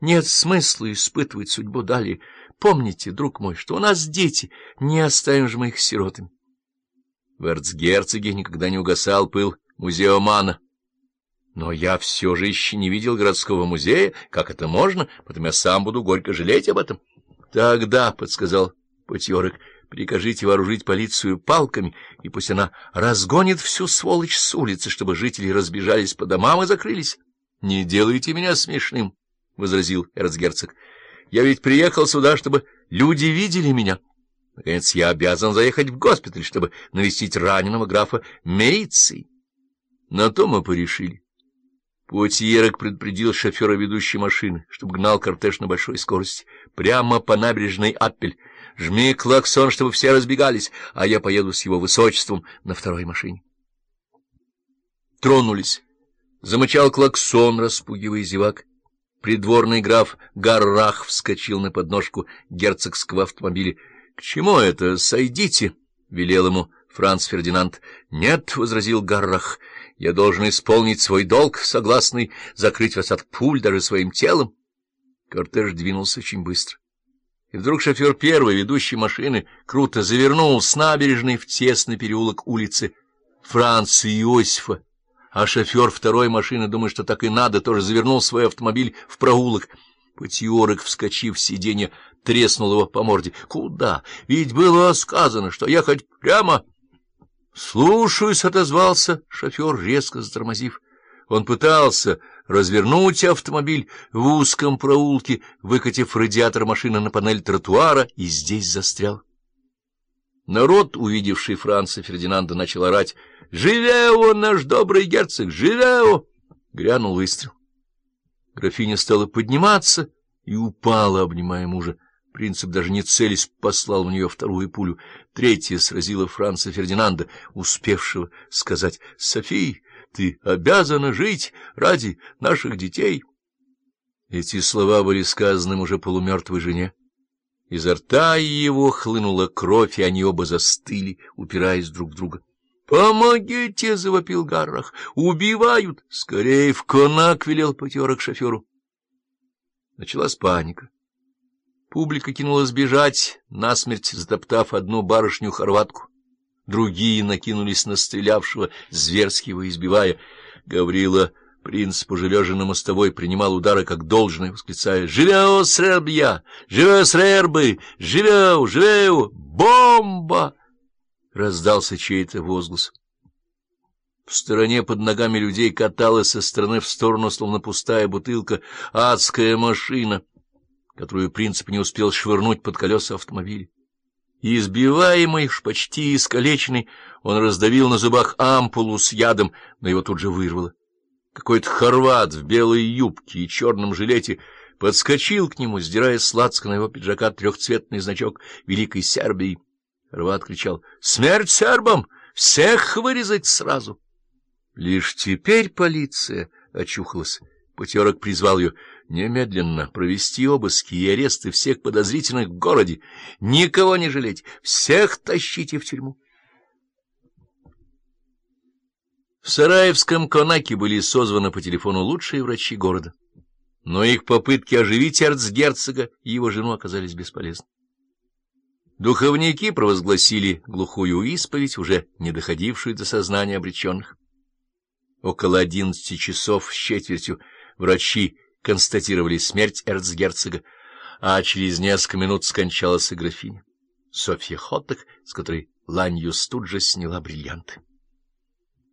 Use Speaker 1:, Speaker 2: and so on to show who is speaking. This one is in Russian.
Speaker 1: Нет смысла испытывать судьбу далее. Помните, друг мой, что у нас дети, не оставим же мы их сиротами. В эрцгерцоге никогда не угасал пыл музеомана. Но я все же еще не видел городского музея, как это можно, потом я сам буду горько жалеть об этом. — Тогда, — подсказал Путьерок, — прикажите вооружить полицию палками, и пусть она разгонит всю сволочь с улицы, чтобы жители разбежались по домам и закрылись. — Не делайте меня смешным, — возразил эрцгерцог. — Я ведь приехал сюда, чтобы люди видели меня. Наконец, я обязан заехать в госпиталь, чтобы навестить раненого графа Мериции. На то мы порешили. Пуатьерок предупредил шофера ведущей машины, чтобы гнал кортеж на большой скорости, прямо по набережной Аппель. Жми клаксон, чтобы все разбегались, а я поеду с его высочеством на второй машине. Тронулись. Замычал клаксон, распугивая зевак. Придворный граф Гаррах вскочил на подножку герцогского автомобиля. — К чему это? Сойдите! — велел ему Франц Фердинанд. — Нет, — возразил Гаррах, — я должен исполнить свой долг, согласный закрыть вас от пуль даже своим телом. Кортеж двинулся очень быстро. И вдруг шофер первой ведущей машины круто завернул с набережной в тесный переулок улицы Франца Иосифа, а шофер второй машины, думая, что так и надо, тоже завернул свой автомобиль в проулок. Патиорок, вскочив в сиденье, треснул его по морде. — Куда? Ведь было сказано, что ехать прямо... «Слушаюсь», — отозвался шофер, резко затормозив. Он пытался развернуть автомобиль в узком проулке, выкатив радиатор машины на панель тротуара, и здесь застрял. Народ, увидевший Франца Фердинанда, начал орать «Живео, наш добрый герцог! Живео!» Грянул выстрел. Графиня стала подниматься и упала, обнимая мужа. Принцип даже не целясь послал в нее вторую пулю. Третья сразила Франца Фердинанда, успевшего сказать «Софи, ты обязана жить ради наших детей». Эти слова были сказаны уже полумертвой жене. Изо рта его хлынула кровь, и они оба застыли, упираясь друг в друга. «Помогите!» — завопил Гаррах. «Убивают!» «Скорее в конак!» — велел потерок шоферу. Началась паника. Публика кинулась бежать, насмерть затоптав одну барышню-хорватку. Другие накинулись на стрелявшего, зверски его избивая. Гаврила, принц, пожележа на мостовой, принимал удары как должное, восклицая «Живео, Срербья! Живео, Срербы! Живео! Живео! Бомба!» Раздался чей-то возглас. В стороне под ногами людей каталась со стороны в сторону, словно пустая бутылка, адская машина — которую принцип не успел швырнуть под колеса автомобиля. Избиваемый, почти искалеченный, он раздавил на зубах ампулу с ядом, но его тут же вырвало. Какой-то хорват в белой юбке и черном жилете подскочил к нему, сдирая сладко на его пиджака трехцветный значок Великой Сербии. Хорват кричал «Смерть сербам! Всех вырезать сразу!» Лишь теперь полиция очухалась. Путерок призвал ее немедленно провести обыски и аресты всех подозрительных в городе, никого не жалеть, всех тащите в тюрьму. В Сараевском Конаке были созваны по телефону лучшие врачи города, но их попытки оживить эрцгерцога и его жену оказались бесполезны. Духовники провозгласили глухую исповедь, уже не доходившую до сознания обреченных. Около одиннадцати часов с четвертью Врачи констатировали смерть эрцгерцога, а через несколько минут скончалась и графиня. Софья Хоттек, с которой Ланьюс тут же сняла бриллианты.